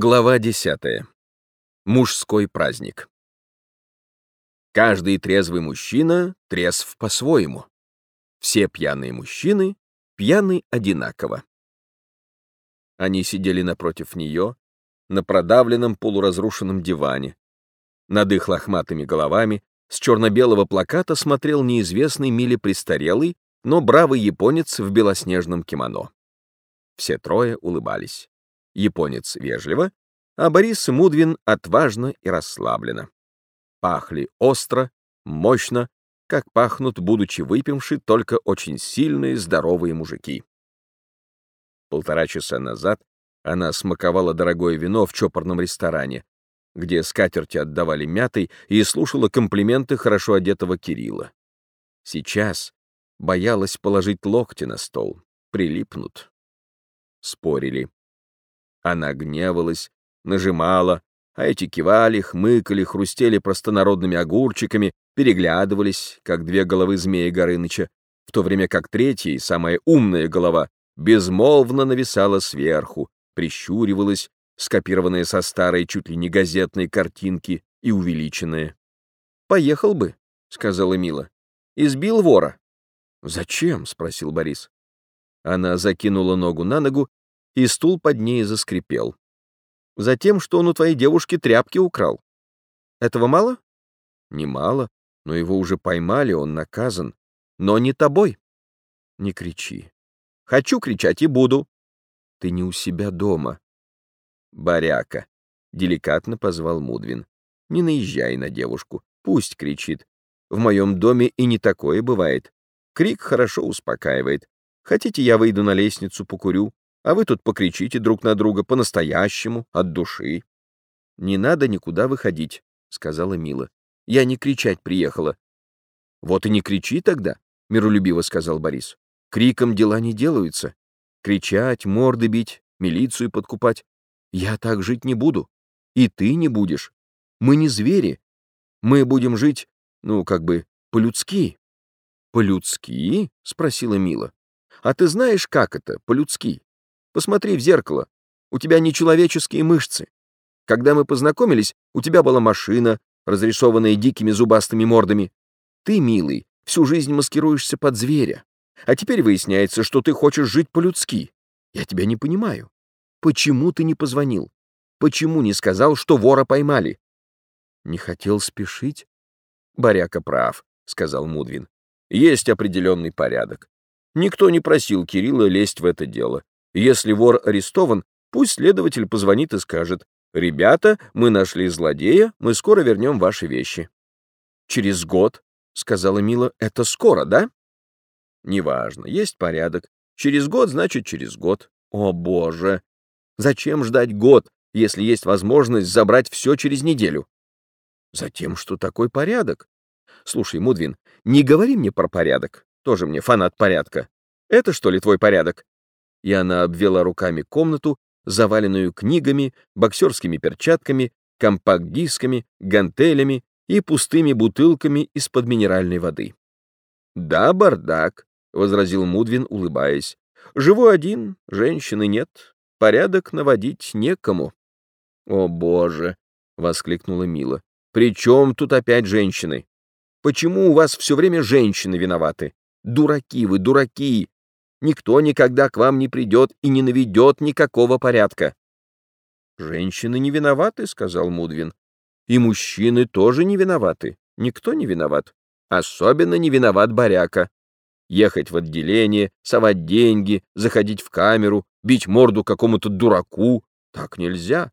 Глава 10. Мужской праздник. Каждый трезвый мужчина трезв по-своему. Все пьяные мужчины пьяны одинаково. Они сидели напротив нее, на продавленном полуразрушенном диване. Над их лохматыми головами с черно-белого плаката смотрел неизвестный Миле престарелый, но бравый японец в белоснежном кимоно. Все трое улыбались. Японец вежливо, а Борис Мудвин отважно и расслабленно. Пахли остро, мощно, как пахнут, будучи выпивши, только очень сильные, здоровые мужики. Полтора часа назад она смаковала дорогое вино в чопорном ресторане, где скатерти отдавали мятой и слушала комплименты хорошо одетого Кирилла. Сейчас боялась положить локти на стол, прилипнут. Спорили. Она гневалась, нажимала, а эти кивали, хмыкали, хрустели простонародными огурчиками, переглядывались, как две головы змея Горыныча, в то время как третья, самая умная голова, безмолвно нависала сверху, прищуривалась, скопированная со старой чуть ли не газетной картинки и увеличенная. «Поехал бы», — сказала Мила. «Избил вора». «Зачем?» — спросил Борис. Она закинула ногу на ногу и стул под ней заскрипел. «Затем, что он у твоей девушки тряпки украл. Этого мало?» «Немало, но его уже поймали, он наказан. Но не тобой». «Не кричи». «Хочу кричать и буду». «Ты не у себя дома». «Баряка», — деликатно позвал Мудвин. «Не наезжай на девушку, пусть кричит. В моем доме и не такое бывает. Крик хорошо успокаивает. Хотите, я выйду на лестницу, покурю? А вы тут покричите друг на друга по-настоящему, от души. — Не надо никуда выходить, — сказала Мила. — Я не кричать приехала. — Вот и не кричи тогда, — миролюбиво сказал Борис. — Криком дела не делаются. Кричать, морды бить, милицию подкупать. Я так жить не буду. И ты не будешь. Мы не звери. Мы будем жить, ну, как бы, по-людски. — По-людски? — спросила Мила. — А ты знаешь, как это, по-людски? Посмотри в зеркало. У тебя нечеловеческие мышцы. Когда мы познакомились, у тебя была машина, разрисованная дикими зубастыми мордами. Ты, милый, всю жизнь маскируешься под зверя. А теперь выясняется, что ты хочешь жить по-людски. Я тебя не понимаю. Почему ты не позвонил? Почему не сказал, что вора поймали? Не хотел спешить? Баряка прав, сказал Мудвин. Есть определенный порядок. Никто не просил Кирилла лезть в это дело. Если вор арестован, пусть следователь позвонит и скажет, «Ребята, мы нашли злодея, мы скоро вернем ваши вещи». «Через год», — сказала Мила, — «это скоро, да?» «Неважно, есть порядок. Через год, значит, через год. О, боже! Зачем ждать год, если есть возможность забрать все через неделю?» «Затем, что такой порядок. Слушай, Мудвин, не говори мне про порядок. Тоже мне фанат порядка. Это что ли твой порядок? И она обвела руками комнату, заваленную книгами, боксерскими перчатками, компакт-дисками, гантелями и пустыми бутылками из-под минеральной воды. «Да, бардак», — возразил Мудвин, улыбаясь. «Живу один, женщины нет, порядок наводить некому». «О, Боже!» — воскликнула Мила. «При чем тут опять женщины? Почему у вас все время женщины виноваты? Дураки вы, дураки! Никто никогда к вам не придет и не наведет никакого порядка. «Женщины не виноваты», — сказал Мудвин. «И мужчины тоже не виноваты. Никто не виноват. Особенно не виноват баряка. Ехать в отделение, совать деньги, заходить в камеру, бить морду какому-то дураку — так нельзя.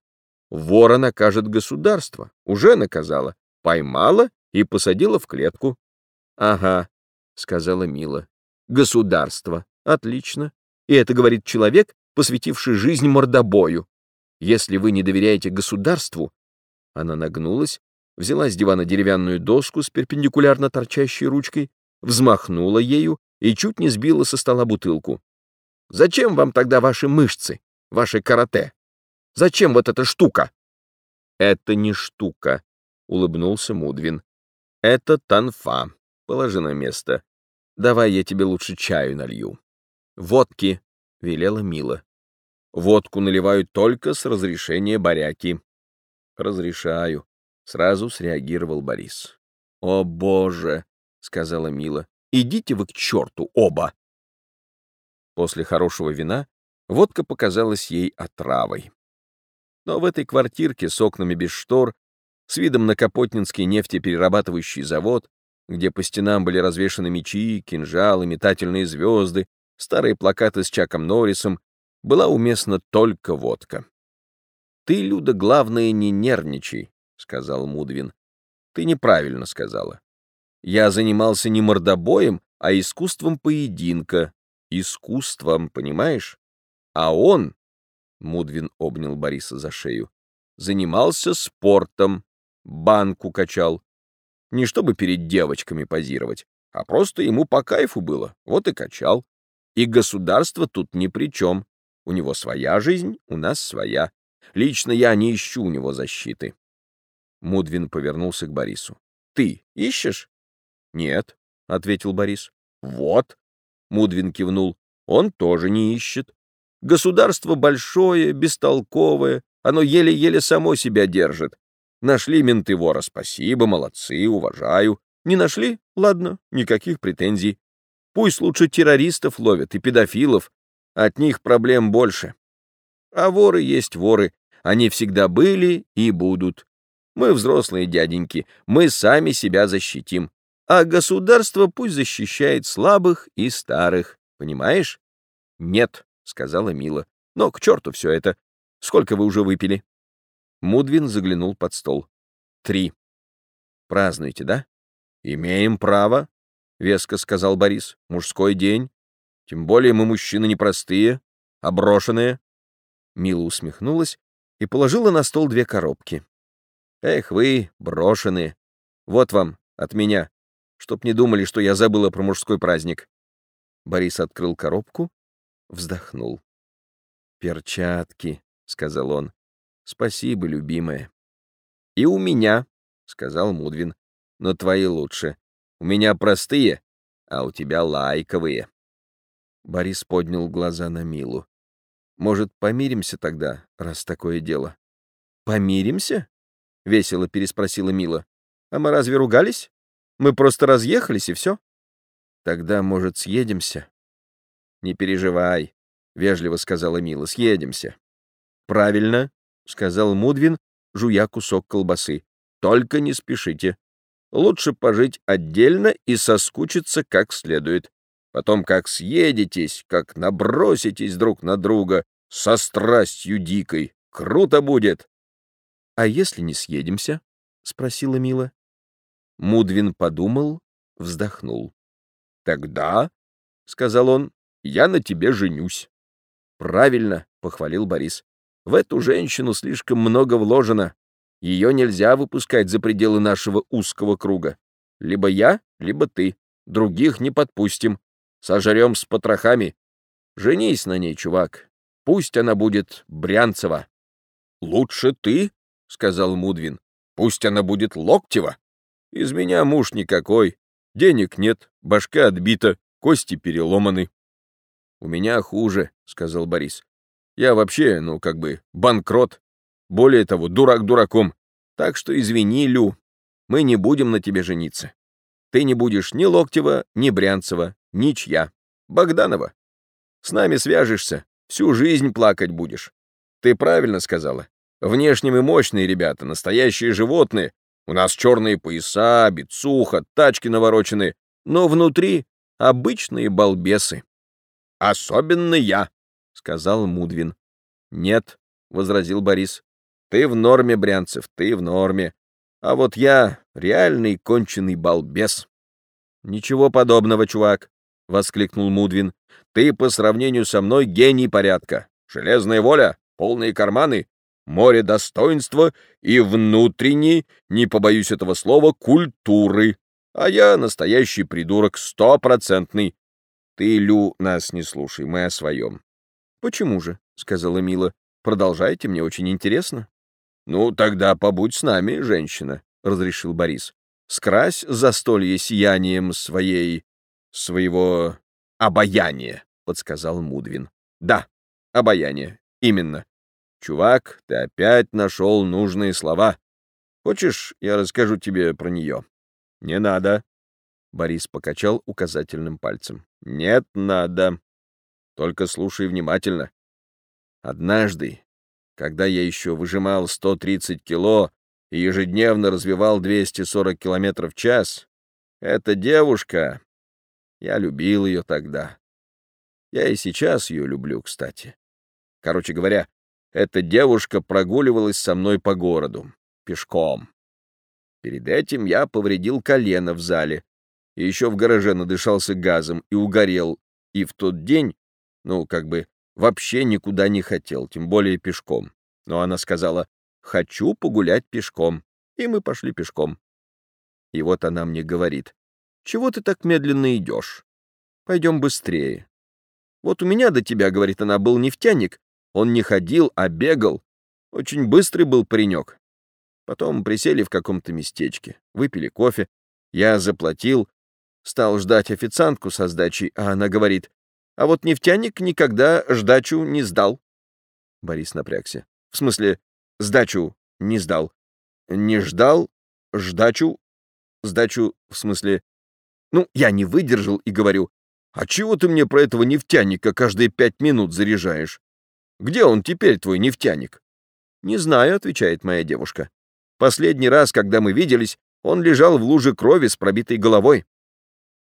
Вора накажет государство. Уже наказала. Поймала и посадила в клетку. — Ага, — сказала Мила. — Государство. Отлично. И это говорит человек, посвятивший жизнь мордобою. Если вы не доверяете государству... Она нагнулась, взяла с дивана деревянную доску с перпендикулярно торчащей ручкой, взмахнула ею и чуть не сбила со стола бутылку. «Зачем вам тогда ваши мышцы, ваши карате? Зачем вот эта штука?» «Это не штука», — улыбнулся Мудвин. «Это танфа. Положи на место. Давай я тебе лучше чаю налью». «Водки!» — велела Мила. Водку наливают только с разрешения баряки. Разрешаю. Сразу среагировал Борис. О, боже, сказала Мила. Идите вы к черту оба. После хорошего вина водка показалась ей отравой. Но в этой квартирке с окнами без штор, с видом на Капотнинский нефтеперерабатывающий завод, где по стенам были развешаны мечи, кинжалы, метательные звезды, старые плакаты с Чаком Норрисом, была уместна только водка. «Ты, Люда, главное, не нервничай», — сказал Мудвин. «Ты неправильно сказала. Я занимался не мордобоем, а искусством поединка. Искусством, понимаешь? А он, — Мудвин обнял Бориса за шею, — занимался спортом, банку качал. Не чтобы перед девочками позировать, а просто ему по кайфу было, вот и качал. И государство тут ни при чем. У него своя жизнь, у нас своя. Лично я не ищу у него защиты. Мудвин повернулся к Борису. «Ты ищешь?» «Нет», — ответил Борис. «Вот», — Мудвин кивнул, — «он тоже не ищет. Государство большое, бестолковое, оно еле-еле само себя держит. Нашли менты вора, спасибо, молодцы, уважаю. Не нашли? Ладно, никаких претензий. Пусть лучше террористов ловят и педофилов, от них проблем больше. А воры есть воры, они всегда были и будут. Мы взрослые дяденьки, мы сами себя защитим. А государство пусть защищает слабых и старых, понимаешь? Нет, сказала Мила. Но к черту все это. Сколько вы уже выпили? Мудвин заглянул под стол. Три. Празднуете, да? Имеем право, веско сказал Борис. Мужской день. Тем более мы мужчины непростые, оброшенные. Мила усмехнулась и положила на стол две коробки. Эх вы, брошенные. Вот вам, от меня. Чтоб не думали, что я забыла про мужской праздник. Борис открыл коробку, вздохнул. «Перчатки», — сказал он. «Спасибо, любимая». «И у меня», — сказал Мудвин. «Но твои лучше. У меня простые, а у тебя лайковые». Борис поднял глаза на Милу. «Может, помиримся тогда, раз такое дело?» «Помиримся?» — весело переспросила Мила. «А мы разве ругались? Мы просто разъехались, и все?» «Тогда, может, съедемся?» «Не переживай», — вежливо сказала Мила, — «съедемся». «Правильно», — сказал Мудвин, жуя кусок колбасы. «Только не спешите. Лучше пожить отдельно и соскучиться как следует. Потом как съедетесь, как наброситесь друг на друга со страстью дикой. Круто будет. — А если не съедемся? — спросила Мила. Мудвин подумал, вздохнул. — Тогда, — сказал он, — я на тебе женюсь. — Правильно, — похвалил Борис. — В эту женщину слишком много вложено. Ее нельзя выпускать за пределы нашего узкого круга. Либо я, либо ты. Других не подпустим. Сожрем с потрохами. Женись на ней, чувак. Пусть она будет Брянцева. — Лучше ты, — сказал Мудвин. — Пусть она будет Локтева. Из меня муж никакой. Денег нет, башка отбита, кости переломаны. — У меня хуже, — сказал Борис. — Я вообще, ну, как бы, банкрот. Более того, дурак дураком. Так что извини, Лю, мы не будем на тебе жениться. Ты не будешь ни Локтева, ни Брянцева, ничья. Богданова. С нами свяжешься, всю жизнь плакать будешь. Ты правильно сказала. Внешне мы мощные ребята, настоящие животные. У нас черные пояса, бицуха, тачки навороченные. Но внутри обычные балбесы. Особенно я, — сказал Мудвин. Нет, — возразил Борис. Ты в норме, Брянцев, ты в норме. А вот я реальный конченый балбес. Ничего подобного, чувак. — воскликнул Мудвин. «Ты по сравнению со мной гений порядка. Железная воля, полные карманы, море достоинства и внутренней, не побоюсь этого слова, культуры. А я настоящий придурок, стопроцентный. Ты, Лю, нас не слушай, мы о своем». «Почему же?» — сказала Мила. «Продолжайте, мне очень интересно». «Ну, тогда побудь с нами, женщина», — разрешил Борис. «Скрась застолье сиянием своей своего обаяния, — подсказал Мудвин. Да, обаяние. Именно. Чувак, ты опять нашел нужные слова. Хочешь, я расскажу тебе про нее? Не надо. Борис покачал указательным пальцем. Нет, надо. Только слушай внимательно. Однажды, когда я еще выжимал 130 кило и ежедневно развивал 240 километров в час, эта девушка... Я любил ее тогда. Я и сейчас ее люблю, кстати. Короче говоря, эта девушка прогуливалась со мной по городу, пешком. Перед этим я повредил колено в зале, и еще в гараже надышался газом и угорел, и в тот день, ну, как бы, вообще никуда не хотел, тем более пешком. Но она сказала, хочу погулять пешком, и мы пошли пешком. И вот она мне говорит, чего ты так медленно идешь? Пойдем быстрее. Вот у меня до тебя, говорит она, был нефтяник, он не ходил, а бегал. Очень быстрый был паренек. Потом присели в каком-то местечке, выпили кофе, я заплатил, стал ждать официантку со сдачей, а она говорит, а вот нефтяник никогда ждачу не сдал. Борис напрягся. В смысле, сдачу не сдал. Не ждал, ждачу, сдачу, в смысле... Ну, я не выдержал и говорю, а чего ты мне про этого нефтяника каждые пять минут заряжаешь? Где он теперь, твой нефтяник? Не знаю, отвечает моя девушка. Последний раз, когда мы виделись, он лежал в луже крови с пробитой головой.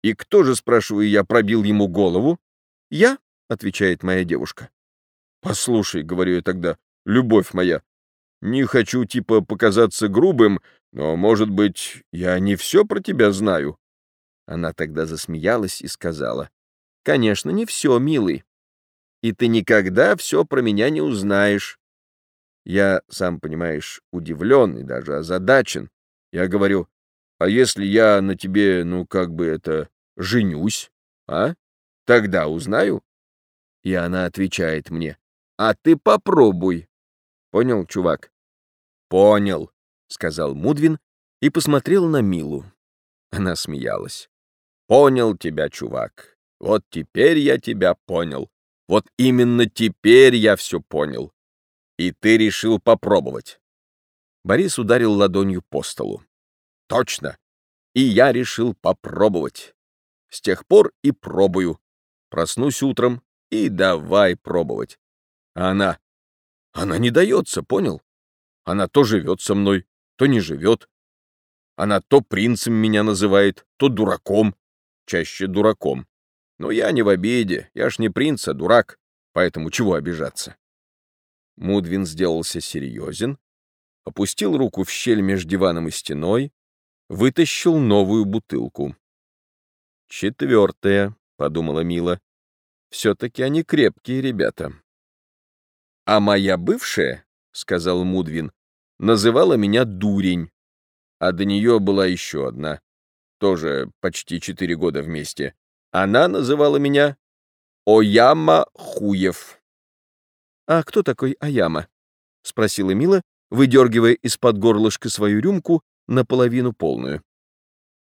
И кто же, спрашиваю я, пробил ему голову? Я, отвечает моя девушка. Послушай, говорю я тогда, любовь моя, не хочу типа показаться грубым, но, может быть, я не все про тебя знаю. Она тогда засмеялась и сказала, конечно, не все, милый. И ты никогда все про меня не узнаешь. Я, сам понимаешь, удивлен и даже озадачен. Я говорю, а если я на тебе, ну, как бы это, женюсь, а? Тогда узнаю. И она отвечает мне, а ты попробуй. Понял, чувак? Понял, сказал Мудвин и посмотрел на Милу. Она смеялась. Понял тебя, чувак. Вот теперь я тебя понял. Вот именно теперь я все понял. И ты решил попробовать. Борис ударил ладонью по столу. Точно. И я решил попробовать. С тех пор и пробую. Проснусь утром и давай пробовать. А она... Она не дается, понял? Она то живет со мной, то не живет. Она то принцем меня называет, то дураком. Чаще дураком. Но я не в обиде, я ж не принц, а дурак, поэтому чего обижаться? Мудвин сделался серьезен, опустил руку в щель между диваном и стеной, вытащил новую бутылку. «Четвертая», — подумала Мила. «Все-таки они крепкие ребята». «А моя бывшая», — сказал Мудвин, — «называла меня дурень, а до нее была еще одна, тоже почти четыре года вместе. Она называла меня Ояма Хуев». «А кто такой Аяма?» — спросила Мила, выдергивая из-под горлышка свою рюмку наполовину полную.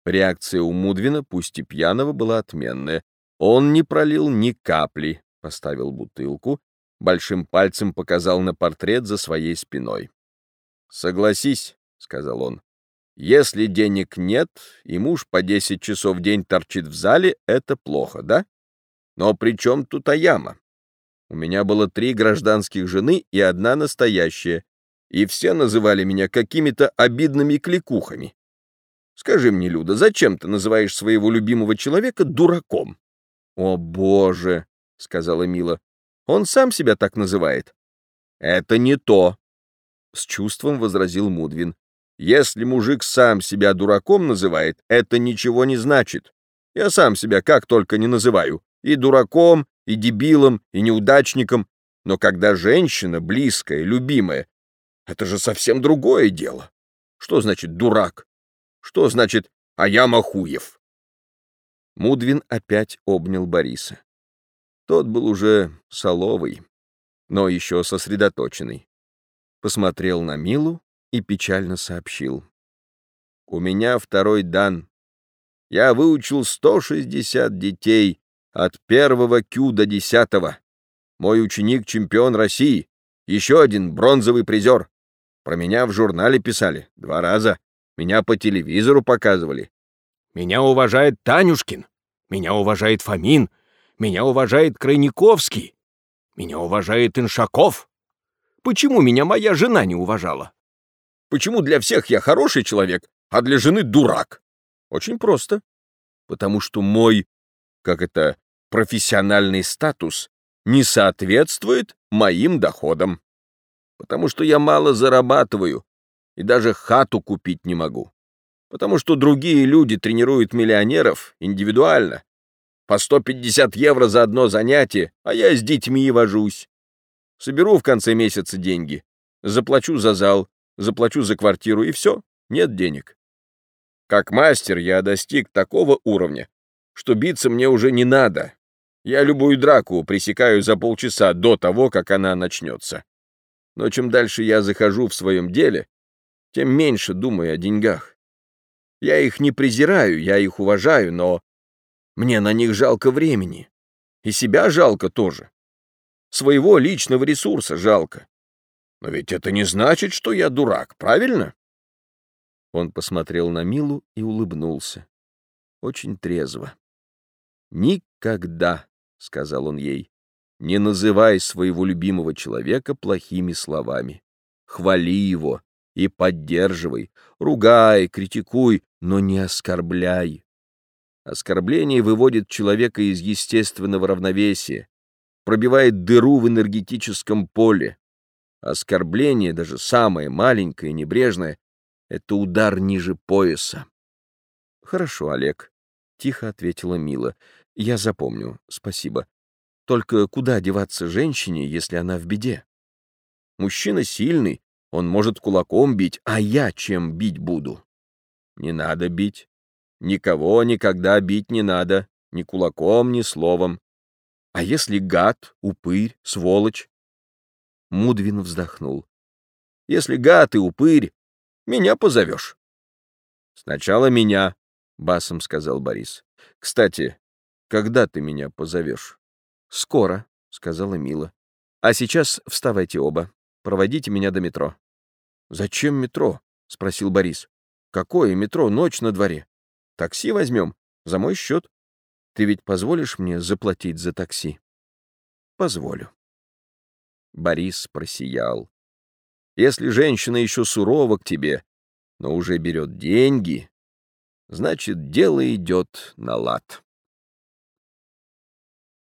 Реакция у Мудвина, пусть и пьяного, была отменная. Он не пролил ни капли, поставил бутылку, большим пальцем показал на портрет за своей спиной. «Согласись», — сказал он, — «если денег нет, и муж по десять часов в день торчит в зале, это плохо, да? Но при чем тут Аяма? У меня было три гражданских жены и одна настоящая, и все называли меня какими-то обидными кликухами. Скажи мне, Люда, зачем ты называешь своего любимого человека дураком? — О, боже, — сказала Мила, — он сам себя так называет. — Это не то, — с чувством возразил Мудвин. Если мужик сам себя дураком называет, это ничего не значит. Я сам себя как только не называю. И дураком, и дебилом, и неудачником. Но когда женщина, близкая, любимая, это же совсем другое дело. Что значит дурак? Что значит «а я Махуев»? Мудвин опять обнял Бориса. Тот был уже соловый, но еще сосредоточенный. Посмотрел на Милу и печально сообщил. «У меня второй дан. Я выучил 160 детей, от первого Кю до десятого. Мой ученик — чемпион России. Еще один бронзовый призер. Про меня в журнале писали два раза. Меня по телевизору показывали. Меня уважает Танюшкин. Меня уважает Фомин. Меня уважает Крайниковский. Меня уважает Иншаков. Почему меня моя жена не уважала? Почему для всех я хороший человек, а для жены дурак? Очень просто. Потому что мой, как это, профессиональный статус не соответствует моим доходам. Потому что я мало зарабатываю и даже хату купить не могу. Потому что другие люди тренируют миллионеров индивидуально. По 150 евро за одно занятие, а я с детьми вожусь. Соберу в конце месяца деньги, заплачу за зал, заплачу за квартиру и все, нет денег. Как мастер я достиг такого уровня, что биться мне уже не надо, я любую драку пресекаю за полчаса до того, как она начнется. Но чем дальше я захожу в своем деле, тем меньше думаю о деньгах. Я их не презираю, я их уважаю, но мне на них жалко времени. И себя жалко тоже. Своего личного ресурса жалко. Но ведь это не значит, что я дурак, правильно? Он посмотрел на Милу и улыбнулся. Очень трезво. Никогда — сказал он ей, — «не называй своего любимого человека плохими словами. Хвали его и поддерживай, ругай, критикуй, но не оскорбляй. Оскорбление выводит человека из естественного равновесия, пробивает дыру в энергетическом поле. Оскорбление, даже самое маленькое, небрежное, — это удар ниже пояса. «Хорошо, Олег», — тихо ответила Мила. Я запомню, спасибо. Только куда деваться женщине, если она в беде? Мужчина сильный, он может кулаком бить, а я чем бить буду? Не надо бить. Никого никогда бить не надо, ни кулаком, ни словом. А если гад, упырь, сволочь? Мудвин вздохнул. Если гад и упырь, меня позовешь. Сначала меня, — басом сказал Борис. Кстати, когда ты меня позовешь? Скоро, сказала Мила. А сейчас вставайте оба. Проводите меня до метро. Зачем метро? спросил Борис. Какое метро? Ночь на дворе. Такси возьмем. За мой счет. Ты ведь позволишь мне заплатить за такси? Позволю. Борис просиял. Если женщина еще сурова к тебе, но уже берет деньги, значит, дело идет на лад.